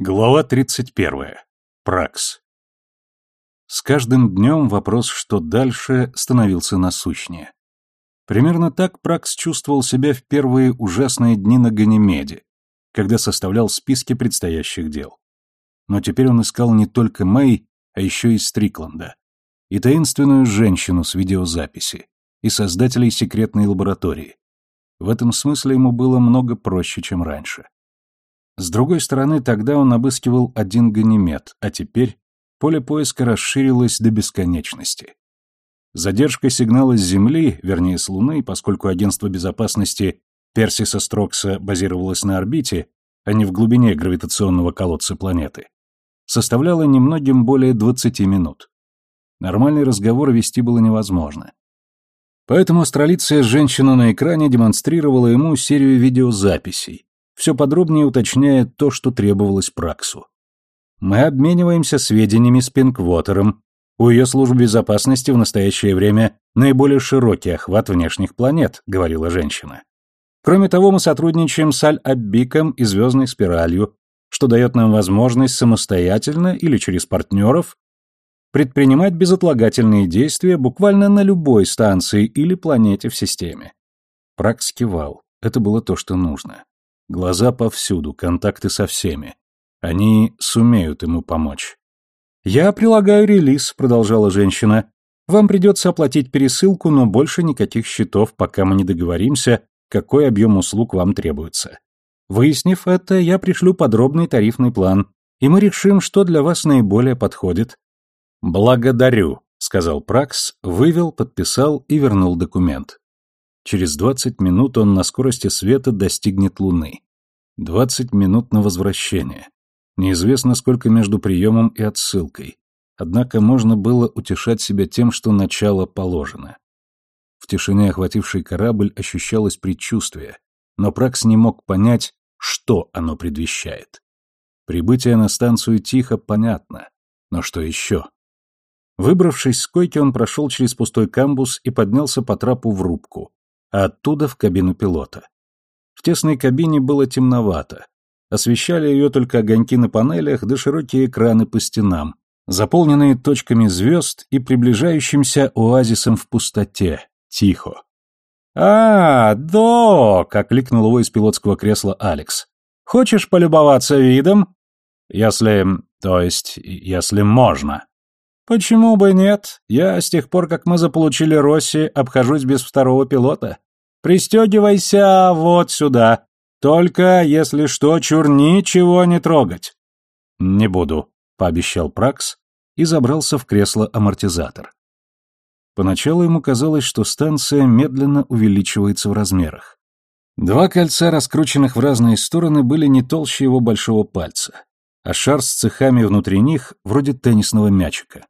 Глава 31. Пракс. С каждым днем вопрос, что дальше, становился насущнее. Примерно так Пракс чувствовал себя в первые ужасные дни на Ганимеде, когда составлял списки предстоящих дел. Но теперь он искал не только Мэй, а еще и Стрикланда, и таинственную женщину с видеозаписи, и создателей секретной лаборатории. В этом смысле ему было много проще, чем раньше. С другой стороны, тогда он обыскивал один ганимед, а теперь поле поиска расширилось до бесконечности. Задержка сигнала с Земли, вернее с Луны, поскольку агентство безопасности Персиса Строкса базировалось на орбите, а не в глубине гравитационного колодца планеты, составляла немногим более 20 минут. Нормальный разговор вести было невозможно. Поэтому астролиция женщина на экране демонстрировала ему серию видеозаписей, все подробнее уточняя то, что требовалось Праксу. Мы обмениваемся сведениями с Пинквотером. У ее служб безопасности в настоящее время наиболее широкий охват внешних планет, говорила женщина. Кроме того, мы сотрудничаем с Аль-Аббиком и Звездной спиралью, что дает нам возможность самостоятельно или через партнеров предпринимать безотлагательные действия буквально на любой станции или планете в системе. Пракс кивал. Это было то, что нужно. Глаза повсюду, контакты со всеми. Они сумеют ему помочь. «Я прилагаю релиз», — продолжала женщина. «Вам придется оплатить пересылку, но больше никаких счетов, пока мы не договоримся, какой объем услуг вам требуется. Выяснив это, я пришлю подробный тарифный план, и мы решим, что для вас наиболее подходит». «Благодарю», — сказал Пракс, вывел, подписал и вернул документ. Через 20 минут он на скорости света достигнет Луны. 20 минут на возвращение. Неизвестно, сколько между приемом и отсылкой. Однако можно было утешать себя тем, что начало положено. В тишине, охватившей корабль, ощущалось предчувствие, но Пракс не мог понять, что оно предвещает. Прибытие на станцию тихо, понятно. Но что еще? Выбравшись с койки, он прошел через пустой камбус и поднялся по трапу в рубку, а оттуда в кабину пилота. В тесной кабине было темновато. Освещали ее только огоньки на панелях да широкие экраны по стенам, заполненные точками звезд и приближающимся оазисом в пустоте. Тихо. «А, док!» — окликнул его из пилотского кресла Алекс. «Хочешь полюбоваться видом?» «Если... то есть, если можно». «Почему бы нет? Я с тех пор, как мы заполучили Росси, обхожусь без второго пилота. Пристегивайся вот сюда. Только, если что, чур ничего не трогать». «Не буду», — пообещал Пракс и забрался в кресло-амортизатор. Поначалу ему казалось, что станция медленно увеличивается в размерах. Два кольца, раскрученных в разные стороны, были не толще его большого пальца, а шар с цехами внутри них вроде теннисного мячика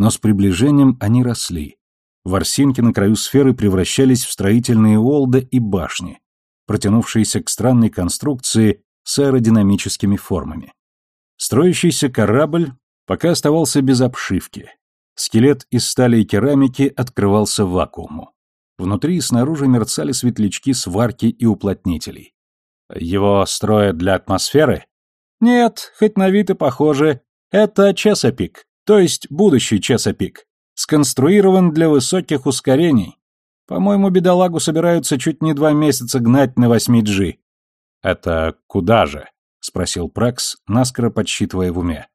но с приближением они росли. Ворсинки на краю сферы превращались в строительные олды и башни, протянувшиеся к странной конструкции с аэродинамическими формами. Строящийся корабль пока оставался без обшивки. Скелет из стали и керамики открывался вакууму. Внутри и снаружи мерцали светлячки сварки и уплотнителей. Его строят для атмосферы? Нет, хоть на вид и похоже. Это Чесопик, то есть будущий Чесопик, сконструирован для высоких ускорений. По-моему, бедолагу собираются чуть не два месяца гнать на 8G. Это куда же? спросил Прекс, наскоро подсчитывая в уме.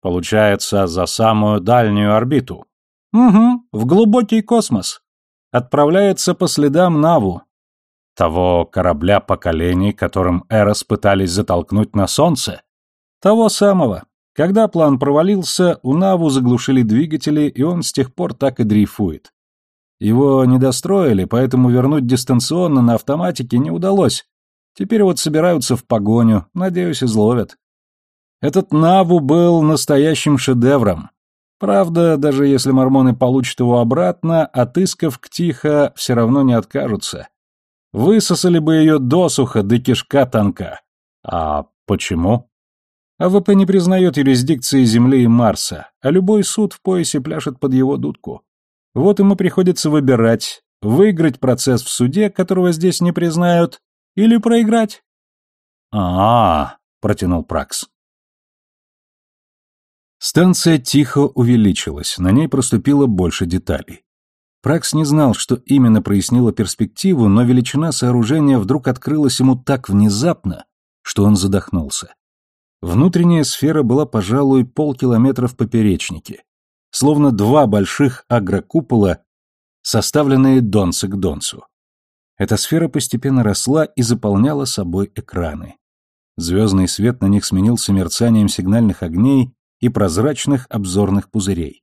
Получается, за самую дальнюю орбиту. Угу, в глубокий космос. Отправляется по следам Наву. Того корабля поколений, которым Эрос пытались затолкнуть на Солнце? Того самого. Когда план провалился, у Наву заглушили двигатели, и он с тех пор так и дрейфует. Его не достроили, поэтому вернуть дистанционно на автоматике не удалось. Теперь вот собираются в погоню, надеюсь, изловят. Этот Наву был настоящим шедевром. Правда, даже если мормоны получат его обратно, отыскав Ктиха, все равно не откажутся. Высосали бы ее досуха, да кишка тонка. А почему? АВП не признает юрисдикции Земли и Марса, а любой суд в поясе пляшет под его дудку. Вот ему приходится выбирать, выиграть процесс в суде, которого здесь не признают, или проиграть. а, -а, -а протянул Пракс. Станция тихо увеличилась, на ней проступило больше деталей. Пракс не знал, что именно прояснило перспективу, но величина сооружения вдруг открылась ему так внезапно, что он задохнулся. Внутренняя сфера была, пожалуй, полкилометра в поперечнике, словно два больших агрокупола, составленные донцы к донцу. Эта сфера постепенно росла и заполняла собой экраны. Звездный свет на них сменился мерцанием сигнальных огней и прозрачных обзорных пузырей.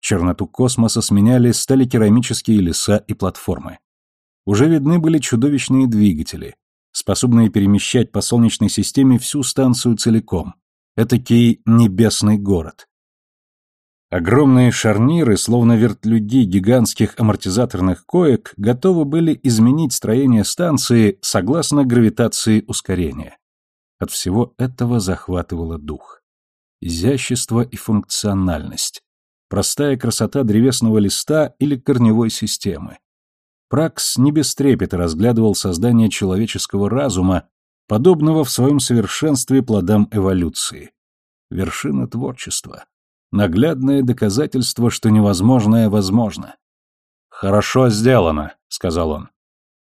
Черноту космоса сменяли сталикерамические леса и платформы. Уже видны были чудовищные двигатели, способные перемещать по Солнечной системе всю станцию целиком. Этакий небесный город. Огромные шарниры, словно вертлюги гигантских амортизаторных коек, готовы были изменить строение станции согласно гравитации ускорения. От всего этого захватывало дух. Изящество и функциональность простая красота древесного листа или корневой системы. Пракс не без трепета разглядывал создание человеческого разума, подобного в своем совершенстве плодам эволюции. Вершина творчества. Наглядное доказательство, что невозможное возможно. «Хорошо сделано», — сказал он.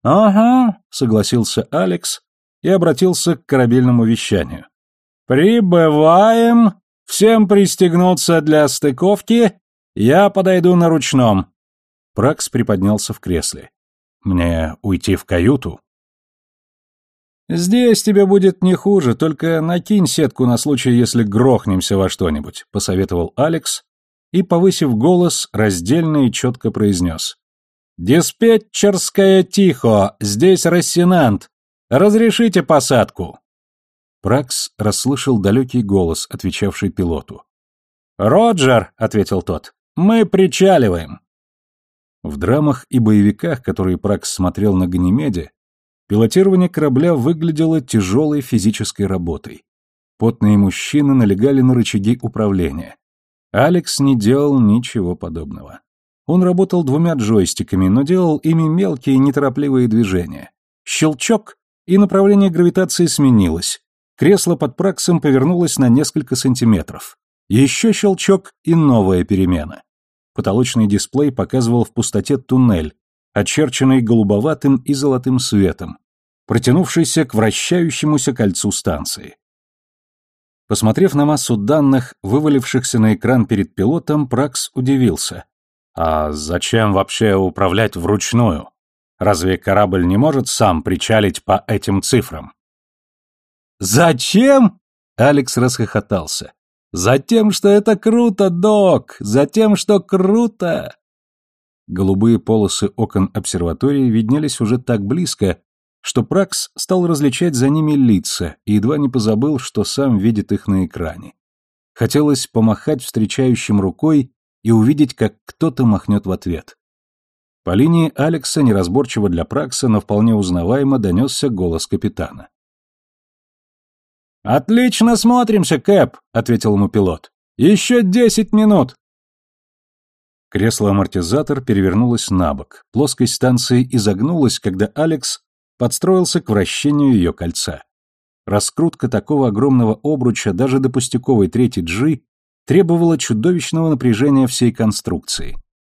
«Ага», — согласился Алекс и обратился к корабельному вещанию. «Прибываем Всем пристегнуться для стыковки, я подойду на ручном. Пракс приподнялся в кресле. Мне уйти в каюту? Здесь тебе будет не хуже, только накинь сетку на случай, если грохнемся во что-нибудь, посоветовал Алекс и, повысив голос, раздельно и четко произнес. «Диспетчерская тихо, здесь Рассенант. Разрешите посадку?» Пракс расслышал далекий голос, отвечавший пилоту. «Роджер», — ответил тот, — «мы причаливаем». В драмах и боевиках, которые Пракс смотрел на Ганимеде, пилотирование корабля выглядело тяжелой физической работой. Потные мужчины налегали на рычаги управления. Алекс не делал ничего подобного. Он работал двумя джойстиками, но делал ими мелкие неторопливые движения. Щелчок, и направление гравитации сменилось, Кресло под праксом повернулось на несколько сантиметров. Еще щелчок и новая перемена. Потолочный дисплей показывал в пустоте туннель, очерченный голубоватым и золотым светом, протянувшийся к вращающемуся кольцу станции. Посмотрев на массу данных, вывалившихся на экран перед пилотом, Пракс удивился. А зачем вообще управлять вручную? Разве корабль не может сам причалить по этим цифрам? «Зачем?» — Алекс расхохотался. «Затем, что это круто, док! Затем, что круто!» Голубые полосы окон обсерватории виднелись уже так близко, что Пракс стал различать за ними лица и едва не позабыл, что сам видит их на экране. Хотелось помахать встречающим рукой и увидеть, как кто-то махнет в ответ. По линии Алекса, неразборчиво для Пракса, но вполне узнаваемо, донесся голос капитана. «Отлично смотримся, Кэп», — ответил ему пилот. «Еще десять минут». Кресло-амортизатор перевернулось на бок. Плоскость станции изогнулась, когда Алекс подстроился к вращению ее кольца. Раскрутка такого огромного обруча даже до пустяковой третьей G требовала чудовищного напряжения всей конструкции.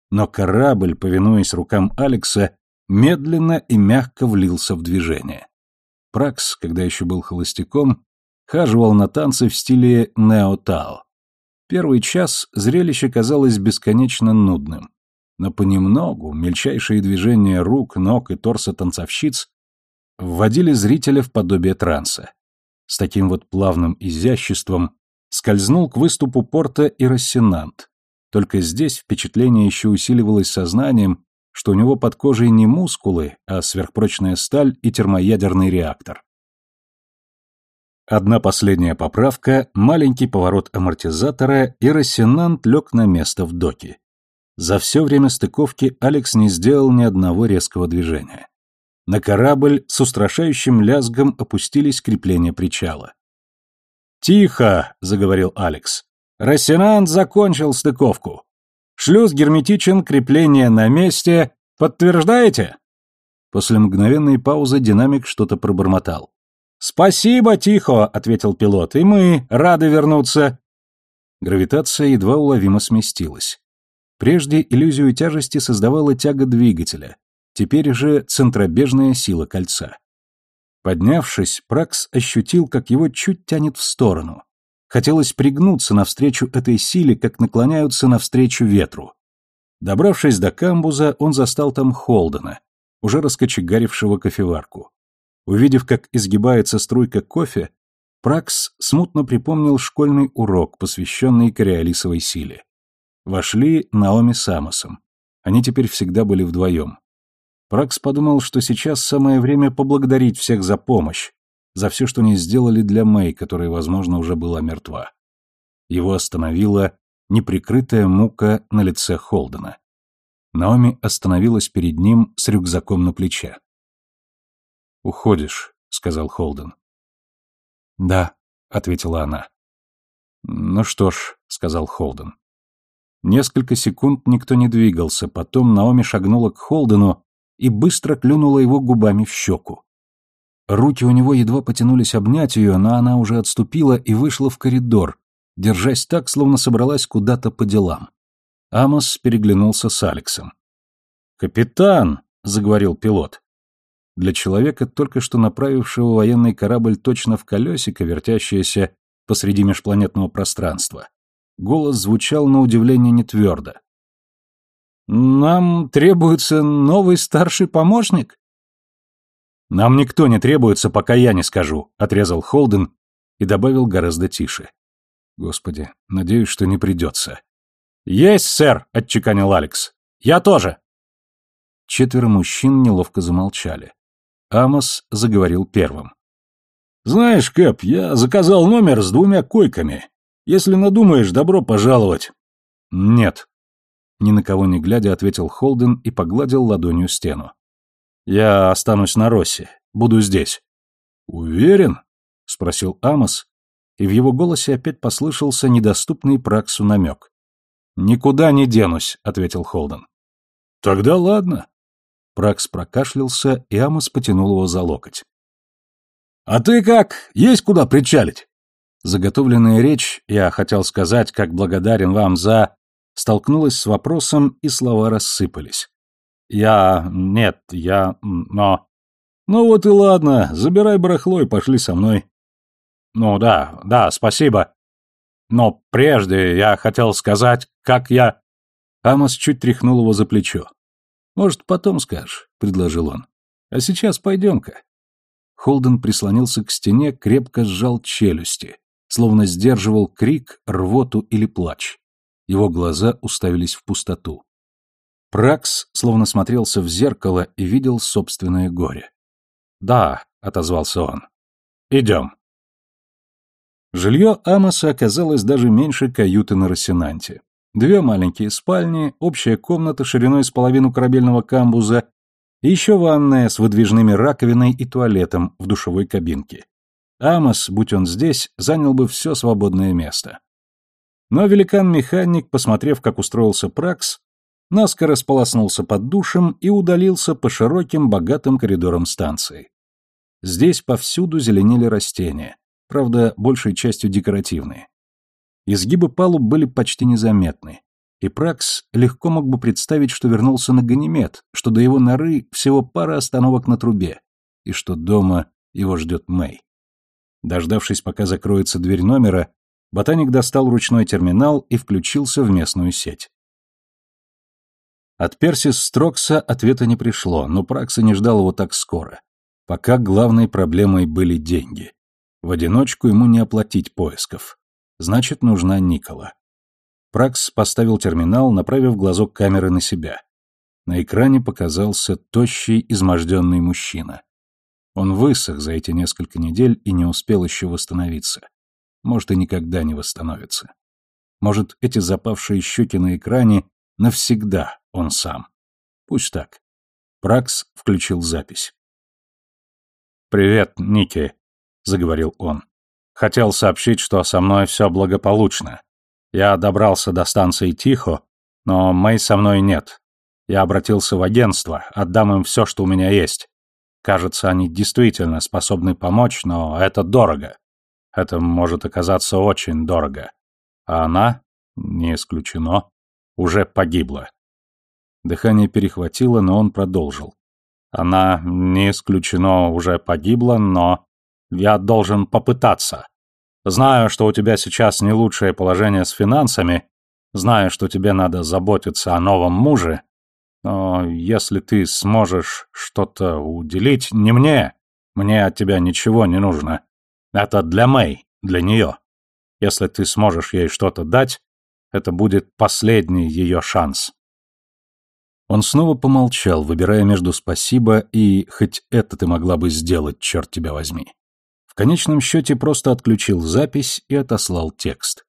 Но корабль, повинуясь рукам Алекса, медленно и мягко влился в движение. Пракс, когда еще был холостяком, хаживал на танцы в стиле неотал. Первый час зрелище казалось бесконечно нудным, но понемногу мельчайшие движения рук, ног и торса танцовщиц вводили зрителя в подобие транса. С таким вот плавным изяществом скользнул к выступу порта и рассенант. Только здесь впечатление еще усиливалось сознанием, что у него под кожей не мускулы, а сверхпрочная сталь и термоядерный реактор. Одна последняя поправка, маленький поворот амортизатора, и Рассенант лег на место в доке. За все время стыковки Алекс не сделал ни одного резкого движения. На корабль с устрашающим лязгом опустились крепления причала. «Тихо!» — заговорил Алекс. «Рассенант закончил стыковку. Шлюз герметичен, крепление на месте. Подтверждаете?» После мгновенной паузы динамик что-то пробормотал. «Спасибо, Тихо», — ответил пилот, — «и мы рады вернуться». Гравитация едва уловимо сместилась. Прежде иллюзию тяжести создавала тяга двигателя, теперь же центробежная сила кольца. Поднявшись, Пракс ощутил, как его чуть тянет в сторону. Хотелось пригнуться навстречу этой силе, как наклоняются навстречу ветру. Добравшись до камбуза, он застал там Холдена, уже раскочегарившего кофеварку. Увидев, как изгибается струйка кофе, Пракс смутно припомнил школьный урок, посвященный кориолисовой силе. Вошли Наоми с Амосом. Они теперь всегда были вдвоем. Пракс подумал, что сейчас самое время поблагодарить всех за помощь, за все, что они сделали для Мэй, которая, возможно, уже была мертва. Его остановила неприкрытая мука на лице Холдена. Наоми остановилась перед ним с рюкзаком на плече. «Уходишь», — сказал Холден. «Да», — ответила она. «Ну что ж», — сказал Холден. Несколько секунд никто не двигался, потом Наоми шагнула к Холдену и быстро клюнула его губами в щеку. Руки у него едва потянулись обнять ее, но она уже отступила и вышла в коридор, держась так, словно собралась куда-то по делам. Амос переглянулся с Алексом. «Капитан!» — заговорил пилот. Для человека, только что направившего военный корабль точно в колесико, вертящееся посреди межпланетного пространства, голос звучал на удивление нетвердо. «Нам требуется новый старший помощник?» «Нам никто не требуется, пока я не скажу», — отрезал Холден и добавил гораздо тише. «Господи, надеюсь, что не придется». «Есть, сэр», — отчеканил Алекс. «Я тоже». Четверо мужчин неловко замолчали. Амос заговорил первым. «Знаешь, Кэп, я заказал номер с двумя койками. Если надумаешь, добро пожаловать». «Нет». Ни на кого не глядя, ответил Холден и погладил ладонью стену. «Я останусь на Россе. Буду здесь». «Уверен?» — спросил Амос, и в его голосе опять послышался недоступный Праксу намек. «Никуда не денусь», — ответил Холден. «Тогда ладно. Пракс прокашлялся, и Амос потянул его за локоть. «А ты как? Есть куда причалить?» Заготовленная речь, я хотел сказать, как благодарен вам за... Столкнулась с вопросом, и слова рассыпались. «Я... нет, я... но...» «Ну вот и ладно, забирай барахло и пошли со мной». «Ну да, да, спасибо. Но прежде я хотел сказать, как я...» Амос чуть тряхнул его за плечо. «Может, потом скажешь», — предложил он. «А сейчас пойдем-ка». Холден прислонился к стене, крепко сжал челюсти, словно сдерживал крик, рвоту или плач. Его глаза уставились в пустоту. Пракс словно смотрелся в зеркало и видел собственное горе. «Да», — отозвался он. «Идем». Жилье Амоса оказалось даже меньше каюты на Росинанте. Две маленькие спальни, общая комната шириной с половину корабельного камбуза и еще ванная с выдвижными раковиной и туалетом в душевой кабинке. Амос, будь он здесь, занял бы все свободное место. Но великан-механик, посмотрев, как устроился Пракс, наскоро сполоснулся под душем и удалился по широким богатым коридорам станции. Здесь повсюду зеленели растения, правда, большей частью декоративные. Изгибы палуб были почти незаметны, и Пракс легко мог бы представить, что вернулся на Ганимед, что до его норы всего пара остановок на трубе, и что дома его ждет Мэй. Дождавшись, пока закроется дверь номера, ботаник достал ручной терминал и включился в местную сеть. От Персис Строкса ответа не пришло, но Пракса не ждал его так скоро. Пока главной проблемой были деньги. В одиночку ему не оплатить поисков. Значит, нужна Никола. Пракс поставил терминал, направив глазок камеры на себя. На экране показался тощий, изможденный мужчина. Он высох за эти несколько недель и не успел еще восстановиться. Может, и никогда не восстановится. Может, эти запавшие щеки на экране навсегда он сам. Пусть так. Пракс включил запись. «Привет, Ники», — заговорил он. Хотел сообщить, что со мной все благополучно. Я добрался до станции Тихо, но Мэй со мной нет. Я обратился в агентство, отдам им все, что у меня есть. Кажется, они действительно способны помочь, но это дорого. Это может оказаться очень дорого. А она, не исключено, уже погибла. Дыхание перехватило, но он продолжил. Она, не исключено, уже погибла, но я должен попытаться. Знаю, что у тебя сейчас не лучшее положение с финансами, знаю, что тебе надо заботиться о новом муже, но если ты сможешь что-то уделить не мне, мне от тебя ничего не нужно. Это для Мэй, для нее. Если ты сможешь ей что-то дать, это будет последний ее шанс. Он снова помолчал, выбирая между «спасибо» и «хоть это ты могла бы сделать, черт тебя возьми». Конечном счете просто отключил запись и отослал текст.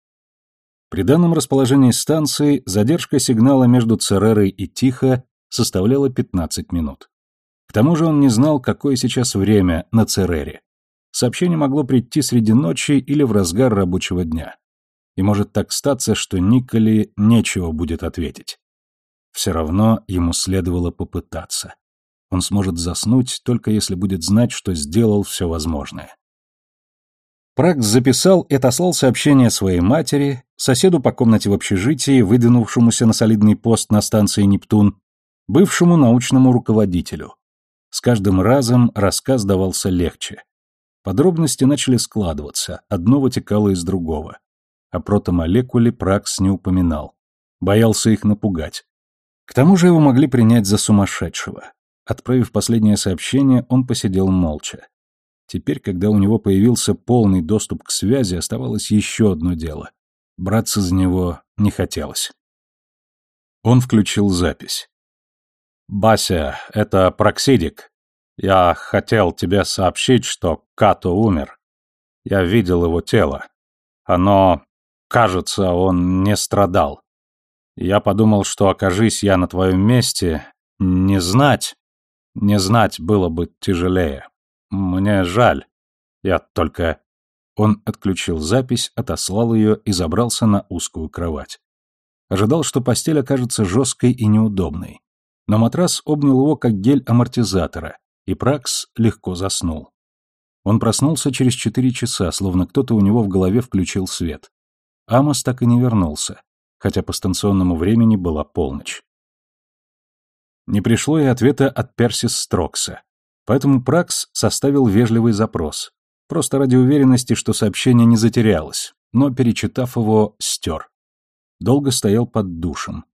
При данном расположении станции задержка сигнала между Церерой и Тихо составляла 15 минут. К тому же он не знал, какое сейчас время на Церере. Сообщение могло прийти среди ночи или в разгар рабочего дня. И может так статься, что Николи нечего будет ответить. Все равно ему следовало попытаться. Он сможет заснуть, только если будет знать, что сделал все возможное. Пракс записал и отослал сообщение своей матери, соседу по комнате в общежитии, выдвинувшемуся на солидный пост на станции «Нептун», бывшему научному руководителю. С каждым разом рассказ давался легче. Подробности начали складываться, одно вытекало из другого. О протомолекуле Пракс не упоминал. Боялся их напугать. К тому же его могли принять за сумасшедшего. Отправив последнее сообщение, он посидел молча. Теперь, когда у него появился полный доступ к связи, оставалось еще одно дело. Браться за него не хотелось. Он включил запись. «Бася, это Проксидик. Я хотел тебе сообщить, что Като умер. Я видел его тело. Оно... Кажется, он не страдал. Я подумал, что окажись я на твоем месте, не знать... Не знать было бы тяжелее. Мне жаль. Я только... Он отключил запись, отослал ее и забрался на узкую кровать. Ожидал, что постель окажется жесткой и неудобной. Но матрас обнял его как гель амортизатора, и Пракс легко заснул. Он проснулся через четыре часа, словно кто-то у него в голове включил свет. Амос так и не вернулся, хотя по станционному времени была полночь. Не пришло и ответа от Персис Строкса, поэтому Пракс составил вежливый запрос, просто ради уверенности, что сообщение не затерялось, но, перечитав его, стер. Долго стоял под душем.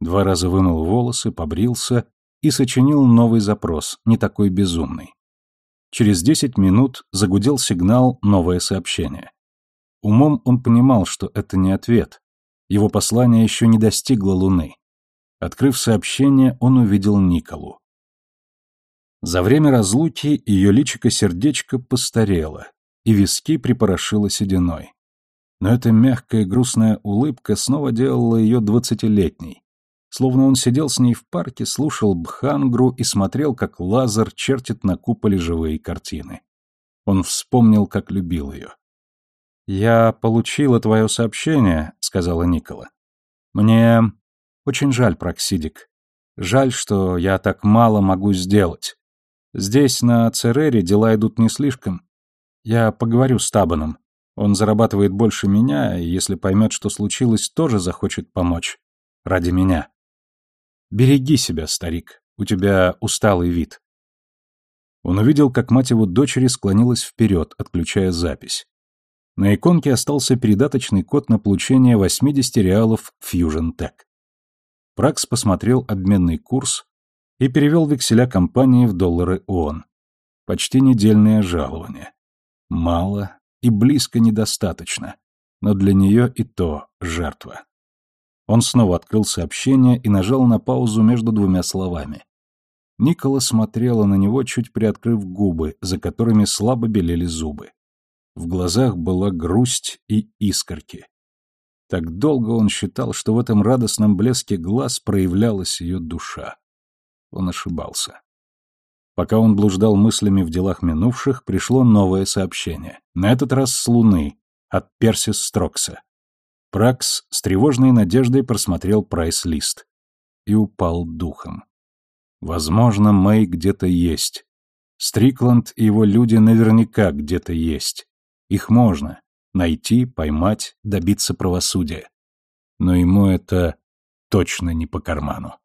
Два раза вымыл волосы, побрился и сочинил новый запрос, не такой безумный. Через десять минут загудел сигнал «Новое сообщение». Умом он понимал, что это не ответ. Его послание еще не достигло Луны. Открыв сообщение, он увидел Николу. За время разлуки ее личико-сердечко постарело, и виски припорошило сединой. Но эта мягкая грустная улыбка снова делала ее двадцатилетней, словно он сидел с ней в парке, слушал Бхангру и смотрел, как лазер чертит на куполе живые картины. Он вспомнил, как любил ее. «Я получила твое сообщение», — сказала Никола. «Мне очень жаль, Проксидик. Жаль, что я так мало могу сделать. Здесь, на Церере, дела идут не слишком. Я поговорю с Табаном. Он зарабатывает больше меня, и если поймет, что случилось, тоже захочет помочь. Ради меня. Береги себя, старик. У тебя усталый вид. Он увидел, как мать его дочери склонилась вперед, отключая запись. На иконке остался передаточный код на получение 80 реалов Fusion Tech. Пракс посмотрел обменный курс, и перевел векселя компании в доллары ООН. Почти недельное жалование. Мало и близко недостаточно, но для нее и то жертва. Он снова открыл сообщение и нажал на паузу между двумя словами. Никола смотрела на него, чуть приоткрыв губы, за которыми слабо белели зубы. В глазах была грусть и искорки. Так долго он считал, что в этом радостном блеске глаз проявлялась ее душа. Он ошибался. Пока он блуждал мыслями в делах минувших, пришло новое сообщение. На этот раз с Луны, от Персис Строкса. Пракс с тревожной надеждой просмотрел прайс-лист. И упал духом. Возможно, Мэй где-то есть. Стрикланд и его люди наверняка где-то есть. Их можно. Найти, поймать, добиться правосудия. Но ему это точно не по карману.